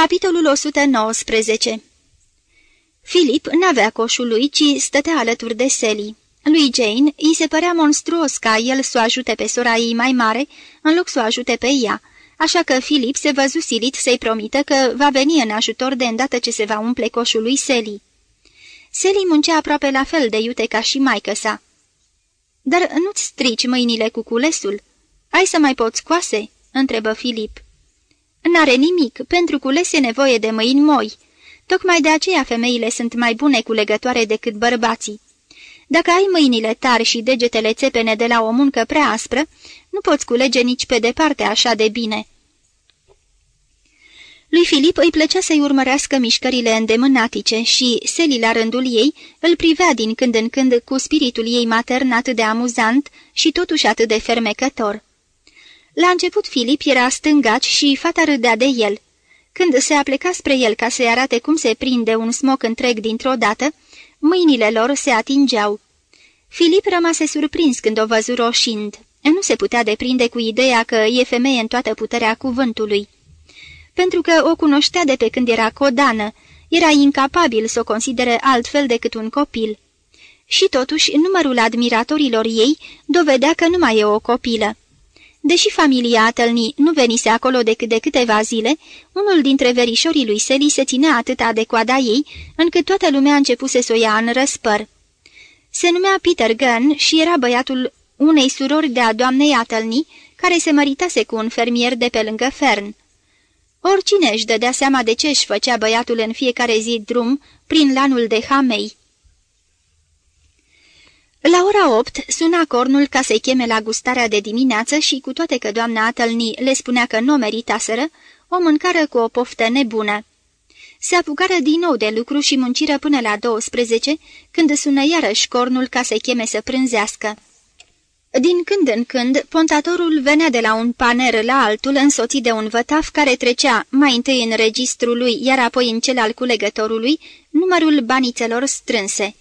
Capitolul 119 Filip n-avea coșul lui, ci stătea alături de Sally. Lui Jane îi se părea monstruos ca el să o ajute pe sora ei mai mare, în loc să o ajute pe ea, așa că Filip se văzu silit să-i promită că va veni în ajutor de îndată ce se va umple coșul lui Sally. Sally muncea aproape la fel de iute ca și maică sa. Dar nu-ți strici mâinile cu culesul? Ai să mai poți coase?" întrebă Filip. N-are nimic, pentru cules e nevoie de mâini moi. Tocmai de aceea femeile sunt mai bune cu legătoare decât bărbații. Dacă ai mâinile tari și degetele țepene de la o muncă prea aspră, nu poți culege nici pe departe așa de bine." Lui Filip îi plăcea să-i urmărească mișcările îndemânatice și, Seli la rândul ei, îl privea din când în când cu spiritul ei matern atât de amuzant și totuși atât de fermecător. La început Filip era stângaci și fata râdea de el. Când se apleca spre el ca să-i arate cum se prinde un smoc întreg dintr-o dată, mâinile lor se atingeau. Filip rămase surprins când o văzu roșind. Nu se putea deprinde cu ideea că e femeie în toată puterea cuvântului. Pentru că o cunoștea de pe când era codană, era incapabil să o considere altfel decât un copil. Și totuși, numărul admiratorilor ei dovedea că nu mai e o copilă. Deși familia Atălni nu venise acolo decât de câteva zile, unul dintre verișorii lui Seli se ținea atât de coada ei, încât toată lumea începuse să o ia în răspăr. Se numea Peter Gunn și era băiatul unei surori de-a doamnei Atălni, care se măritase cu un fermier de pe lângă Fern. Oricine își dădea seama de ce își făcea băiatul în fiecare zi drum prin lanul de Hamei. La ora opt suna cornul ca să-i cheme la gustarea de dimineață și, cu toate că doamna Atălni le spunea că nu meritaseră, o mâncară cu o poftă nebună. Se apucară din nou de lucru și munciră până la 12, când sună iarăși cornul ca să-i cheme să prânzească. Din când în când, pontatorul venea de la un paner la altul însoțit de un vătaf care trecea mai întâi în registrul lui, iar apoi în cel al culegătorului, numărul banițelor strânse.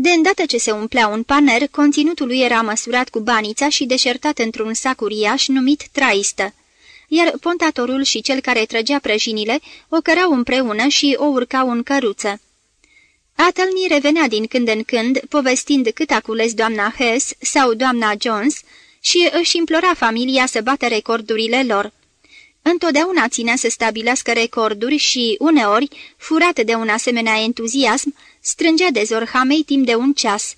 De îndată ce se umplea un paner, conținutul lui era măsurat cu banița și deșertat într-un sac uriaș numit traistă. Iar pontatorul și cel care trăgea prăjinile o cărau împreună și o urcau în căruță. Atalni revenea din când în când, povestind cât a cules doamna Hess sau doamna Jones și își implora familia să bată recordurile lor. Întotdeauna ținea să stabilească recorduri și, uneori, furat de un asemenea entuziasm, strângea de Zorhamei timp de un ceas.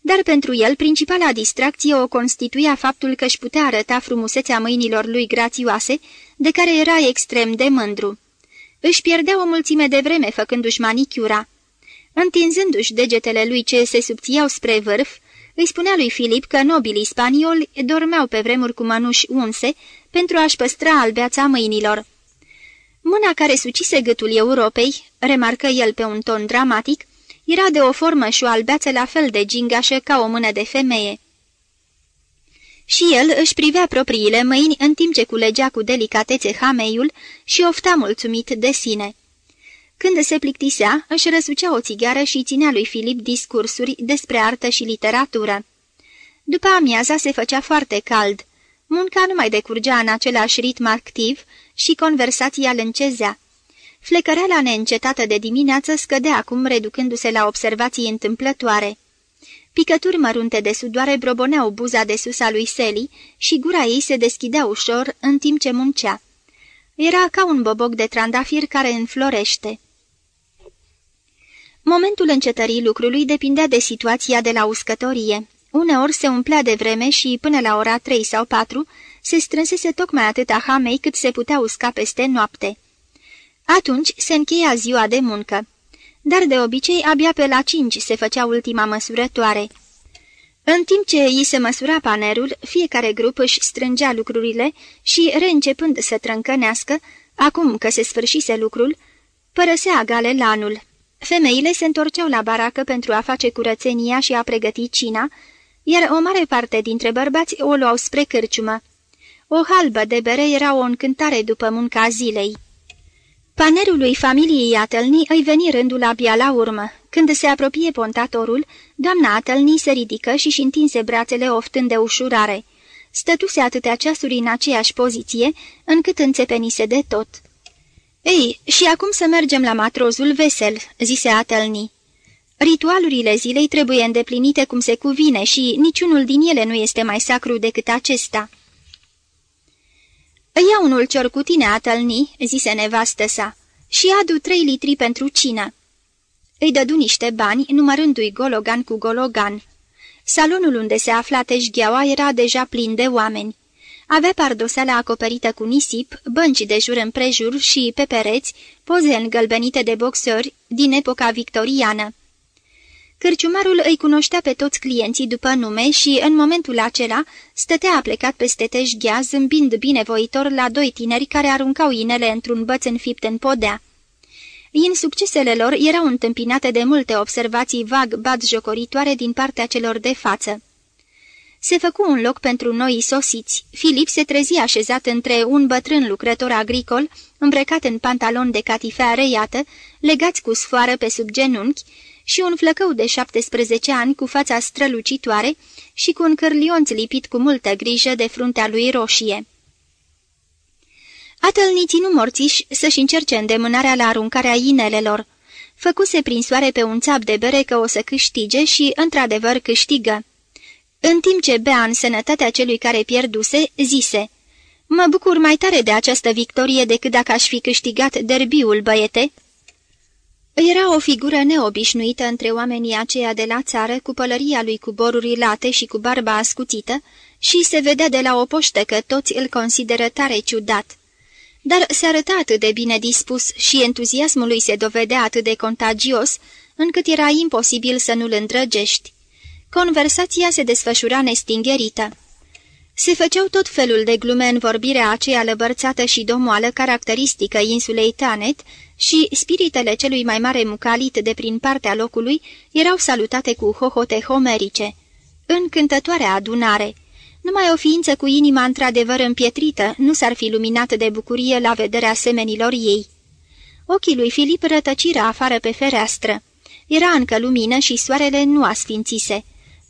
Dar pentru el, principala distracție o constituia faptul că își putea arăta frumusețea mâinilor lui grațioase, de care era extrem de mândru. Își pierdea o mulțime de vreme făcându-și manicura. Întinzându-și degetele lui ce se subțiau spre vârf, îi spunea lui Filip că nobilii spanioli dormeau pe vremuri cu mănuși unse pentru a-și păstra albeața mâinilor. Mâna care sucise gâtul Europei, remarcă el pe un ton dramatic, era de o formă și o albeață la fel de gingașă ca o mână de femeie. Și el își privea propriile mâini în timp ce culegea cu delicatețe hameiul și ofta mulțumit de sine. Când se plictisea, își răsucea o țigară și ținea lui Filip discursuri despre artă și literatură. După amiaza se făcea foarte cald. Munca nu mai decurgea în același ritm activ și conversația îl încezea. Flecăreala neîncetată de dimineață scădea acum, reducându-se la observații întâmplătoare. Picături mărunte de sudoare broboneau buza de sus a lui Seli și gura ei se deschidea ușor în timp ce muncea. Era ca un boboc de trandafir care înflorește. Momentul încetării lucrului depindea de situația de la uscătorie. Uneori se umplea de vreme și, până la ora trei sau patru, se strânsese tocmai atâta hamei cât se putea usca peste noapte. Atunci se încheia ziua de muncă. Dar de obicei abia pe la cinci se făcea ultima măsurătoare. În timp ce îi se măsura panerul, fiecare grup își strângea lucrurile și, reîncepând să trâncănească, acum că se sfârșise lucrul, părăsea gale lanul. Femeile se întorceau la baracă pentru a face curățenia și a pregăti cina, iar o mare parte dintre bărbați o luau spre cârciumă. O halbă de bere era o încântare după munca zilei. Panerul lui familiei Atălni îi veni rândul abia la urmă. Când se apropie pontatorul, doamna Atălni se ridică și-și întinse brațele oftând de ușurare. Stătuse atâtea ceasuri în aceeași poziție, încât înțepenise de tot. Ei, și acum să mergem la matrozul vesel," zise Atelni. Ritualurile zilei trebuie îndeplinite cum se cuvine și niciunul din ele nu este mai sacru decât acesta." Ia unul cior cu tine, Atelni," zise nevastă sa, și adu trei litri pentru cină." Îi dădu niște bani, numărându-i gologan cu gologan. Salonul unde se afla teșgheaua era deja plin de oameni. Avea pardoseala acoperită cu nisip, bănci de jur împrejur și, pe pereți, poze îngălbenite de boxeri din epoca victoriană. Cârciumarul îi cunoștea pe toți clienții după nume și, în momentul acela, stătea plecat peste teșghea, zâmbind binevoitor la doi tineri care aruncau inele într-un băț înfipt în podea. Din succesele lor erau întâmpinate de multe observații vag jocoritoare din partea celor de față. Se făcu un loc pentru noi sosiți. Filip se trezi așezat între un bătrân lucrător agricol, îmbrăcat în pantalon de catifea reiată, legați cu sfoară pe sub genunchi, și un flăcău de 17 ani cu fața strălucitoare și cu un cârlionț lipit cu multă grijă de fruntea lui roșie. Atâlniții nu morțiși să-și încerce îndemânarea la aruncarea inelelor. Făcuse prin soare pe un țap de bere că o să câștige și, într-adevăr, câștigă. În timp ce bea în sănătatea celui care pierduse, zise, Mă bucur mai tare de această victorie decât dacă aș fi câștigat derbiul, băiete." Era o figură neobișnuită între oamenii aceia de la țară, cu pălăria lui cu boruri late și cu barba ascuțită, și se vedea de la o poștă că toți îl consideră tare ciudat. Dar se arăta atât de bine dispus și entuziasmul lui se dovedea atât de contagios, încât era imposibil să nu-l îndrăgești. Conversația se desfășura nestingerită. Se făceau tot felul de glume în vorbirea aceea lăbărțată și domoală caracteristică insulei Tanet și spiritele celui mai mare mucalit de prin partea locului erau salutate cu hohote homerice. Încântătoarea adunare! Numai o ființă cu inima într-adevăr împietrită nu s-ar fi luminat de bucurie la vederea semenilor ei. Ochii lui Filip rătăciră afară pe fereastră. Era încă lumină și soarele nu asfințise.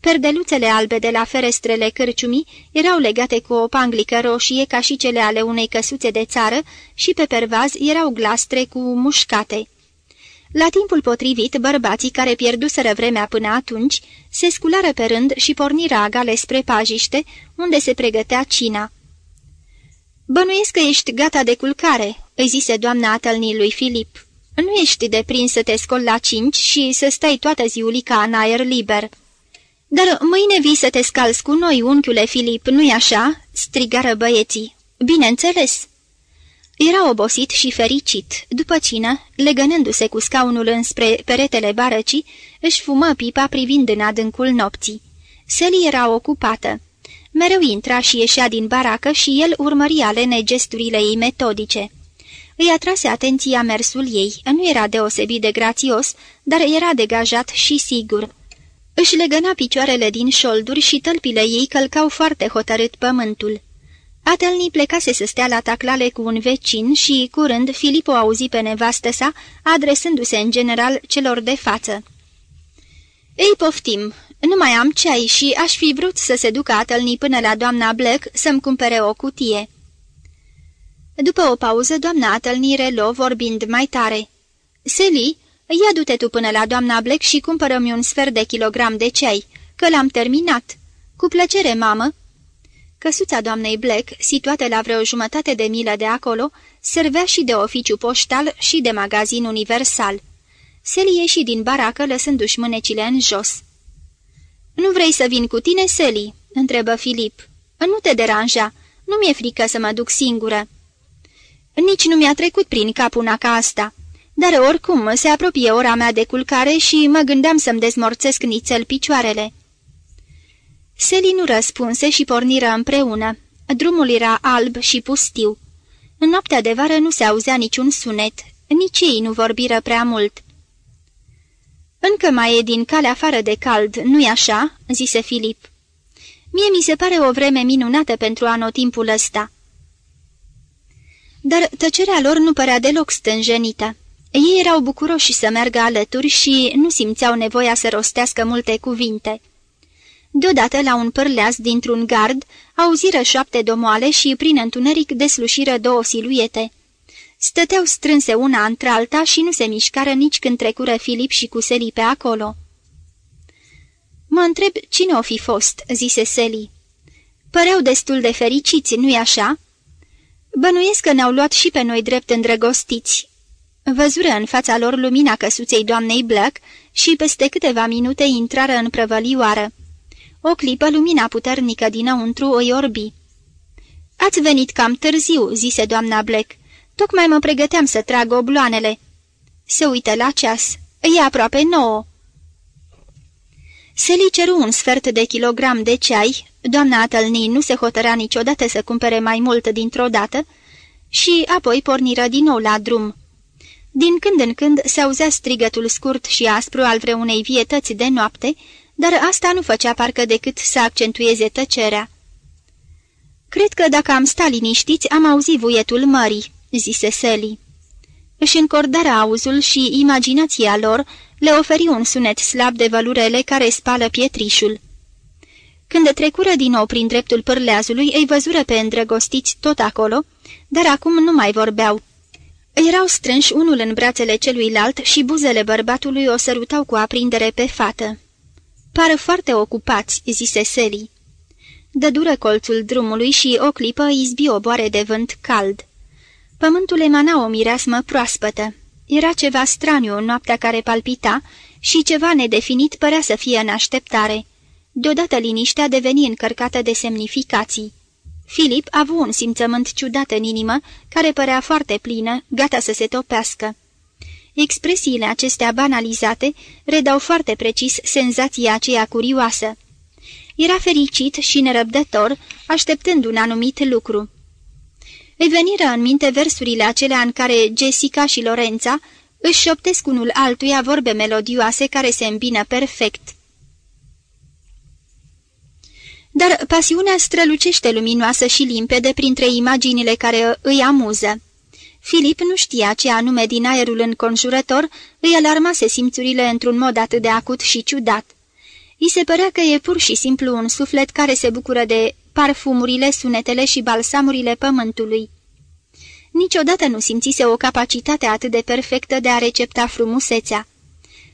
Perdeluțele albe de la ferestrele cârciumii erau legate cu o panglică roșie ca și cele ale unei căsuțe de țară și pe pervaz erau glastre cu mușcate. La timpul potrivit, bărbații care pierduseră vremea până atunci se sculară pe rând și porniră agale spre pajiște, unde se pregătea cina. Bănuiesc că ești gata de culcare," îi zise doamna atălnii lui Filip. Nu ești deprins să te scoli la cinci și să stai toată ziulica în aer liber." Dar mâine vii să te scalzi cu noi, unchiule Filip, nu-i așa?" strigară băieții. Bineînțeles." Era obosit și fericit. După cină, legănându-se cu scaunul înspre peretele barăcii, își fumă pipa privind în adâncul nopții. Seli era ocupată. Mereu intra și ieșea din baracă și el urmări alene gesturile ei metodice. Îi atrase atenția mersul ei, nu era deosebit de grațios, dar era degajat și sigur. Își legăna picioarele din șolduri și tălpile ei călcau foarte hotărât pământul. Atelni plecase să stea la taclale cu un vecin și, curând, Filip o auzi pe nevastă sa, adresându-se în general celor de față. Ei poftim, nu mai am ceai și aș fi vrut să se ducă Atelni până la doamna Black să-mi cumpere o cutie." După o pauză, doamna Atelni relo vorbind mai tare. Seli, ia du-te tu până la doamna Black și cumpără-mi un sfert de kilogram de ceai, că l-am terminat." Cu plăcere, mamă," Căsuța doamnei Black, situată la vreo jumătate de milă de acolo, servea și de oficiu poștal și de magazin universal. Seli ieși din baracă lăsându-și mânecile în jos. Nu vrei să vin cu tine, Seli?" întrebă Filip. Nu te deranja. Nu mi-e frică să mă duc singură." Nici nu mi-a trecut prin cap una ca asta. Dar oricum se apropie ora mea de culcare și mă gândeam să-mi dezmorțesc nițel picioarele." Seli nu răspunse și porniră împreună. Drumul era alb și pustiu. În noaptea de vară nu se auzea niciun sunet, nici ei nu vorbiră prea mult. Încă mai e din cale afară de cald, nu-i așa?" zise Filip. Mie mi se pare o vreme minunată pentru anotimpul ăsta." Dar tăcerea lor nu părea deloc stânjenită. Ei erau bucuroși să meargă alături și nu simțeau nevoia să rostească multe cuvinte. Deodată, la un pârleaz dintr-un gard, auziră șapte domoale și, prin întuneric, deslușiră două siluete. Stăteau strânse una între alta și nu se mișcară nici când trecură Filip și cu Seli pe acolo. Mă întreb cine o fi fost," zise Seli. Păreau destul de fericiți, nu-i așa?" Bănuiesc că ne-au luat și pe noi drept îndrăgostiți." Văzură în fața lor lumina căsuței doamnei Black și peste câteva minute intrară în prăvălioară. O clipă lumina puternică dinăuntru îi orbi. Ați venit cam târziu," zise doamna Black. Tocmai mă pregăteam să trag obloanele." Se uită la ceas. E aproape nouă." Se li ceru un sfert de kilogram de ceai, doamna Atălnii nu se hotărea niciodată să cumpere mai mult dintr-o dată, și apoi porniră din nou la drum. Din când în când se auzea strigătul scurt și aspru al vreunei vietăți de noapte, dar asta nu făcea parcă decât să accentueze tăcerea. Cred că dacă am sta liniștiți, am auzit vuietul mării," zise Sally. Își încordară auzul și imaginația lor le oferi un sunet slab de vălurele care spală pietrișul. Când trecură din nou prin dreptul pârleazului, îi văzură pe îndrăgostiți tot acolo, dar acum nu mai vorbeau. Erau strânși unul în brațele celuilalt și buzele bărbatului o sărutau cu aprindere pe fată. Pară foarte ocupați," zise Sally. Dădură colțul drumului și o clipă izbi o boare de vânt cald. Pământul emana o mireasmă proaspătă. Era ceva straniu în noaptea care palpita și ceva nedefinit părea să fie în așteptare. Deodată liniștea deveni încărcată de semnificații. Filip a avut un simțământ ciudat în inimă, care părea foarte plină, gata să se topească. Expresiile acestea banalizate redau foarte precis senzația aceea curioasă. Era fericit și nerăbdător, așteptând un anumit lucru. Îi veniră în minte versurile acelea în care Jessica și Lorenza își șoptesc unul altuia vorbe melodioase care se îmbină perfect. Dar pasiunea strălucește luminoasă și limpede printre imaginile care îi amuză. Filip nu știa ce anume din aerul înconjurător îi alarmase simțurile într-un mod atât de acut și ciudat. I se părea că e pur și simplu un suflet care se bucură de parfumurile, sunetele și balsamurile pământului. Niciodată nu simțise o capacitate atât de perfectă de a recepta frumusețea.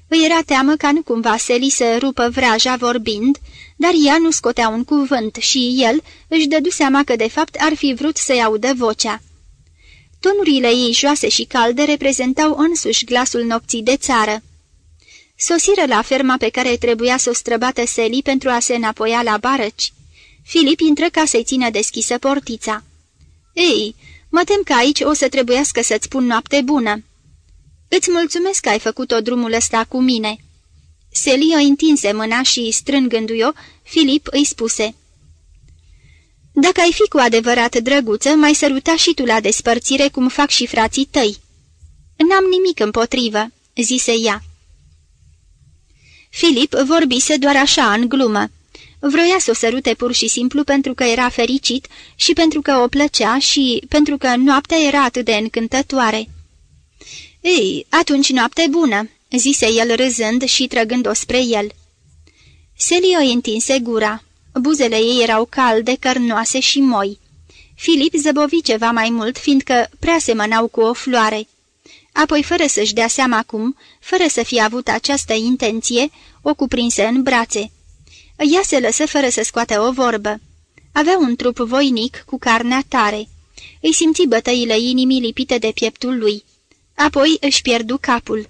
Îi era teamă ca nu cumva Seli să rupă vraja vorbind, dar ea nu scotea un cuvânt și el își dădu seama că de fapt ar fi vrut să-i audă vocea. Tonurile ei joase și calde reprezentau însuși glasul nopții de țară. Sosiră la ferma pe care trebuia să o străbată Seli pentru a se înapoia la barăci. Filip intră ca să-i țină deschisă portița. Ei, mă tem că aici o să trebuiască să-ți spun noapte bună." Îți mulțumesc că ai făcut-o drumul ăsta cu mine." Seli o întinse mâna și, strângându-i-o, Filip îi spuse. Dacă ai fi cu adevărat drăguță, mai săruta și tu la despărțire cum fac și frații tăi." N-am nimic împotrivă," zise ea. Filip vorbise doar așa, în glumă. Vroia să o sărute pur și simplu pentru că era fericit și pentru că o plăcea și pentru că noaptea era atât de încântătoare. Ei, atunci noapte bună!" zise el râzând și trăgând-o spre el. Selio îi întinse gura. Buzele ei erau calde, cărnoase și moi. Filip zăbovi ceva mai mult, fiindcă prea semănau cu o floare. Apoi, fără să-și dea seama cum, fără să fie avut această intenție, o cuprinse în brațe. Ea se lăsă fără să scoată o vorbă. Avea un trup voinic cu carnea tare. Îi simți bătăile inimii lipite de pieptul lui. Apoi își pierdu capul.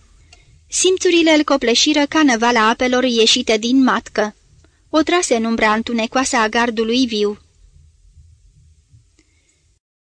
Simțurile îl copleșiră ca năvala apelor ieșite din matcă. O trase în umbra întunecoasă a gardului viu.